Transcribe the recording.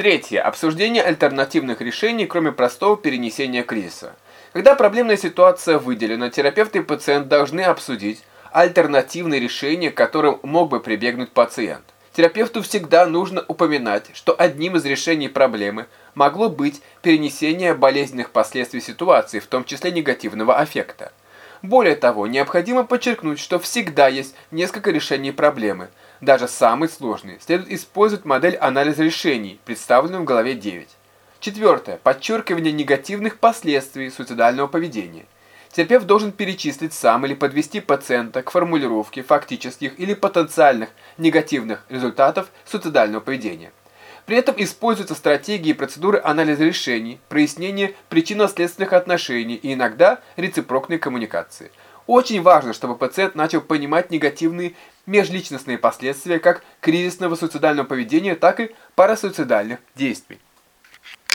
Третье. Обсуждение альтернативных решений, кроме простого перенесения кризиса. Когда проблемная ситуация выделена, терапевт и пациент должны обсудить альтернативные решения, к которым мог бы прибегнуть пациент. Терапевту всегда нужно упоминать, что одним из решений проблемы могло быть перенесение болезненных последствий ситуации, в том числе негативного аффекта. Более того, необходимо подчеркнуть, что всегда есть несколько решений проблемы. Даже самый сложный следует использовать модель анализа решений, представленную в главе 9. Четвертое. Подчеркивание негативных последствий суицидального поведения. Терапевт должен перечислить сам или подвести пациента к формулировке фактических или потенциальных негативных результатов суицидального поведения. При этом используются стратегии и процедуры анализа решений, прояснения причинно-следственных отношений и иногда рецепрокной коммуникации. Очень важно, чтобы пациент начал понимать негативные межличностные последствия как кризисного суицидального поведения, так и парасуицидальных действий.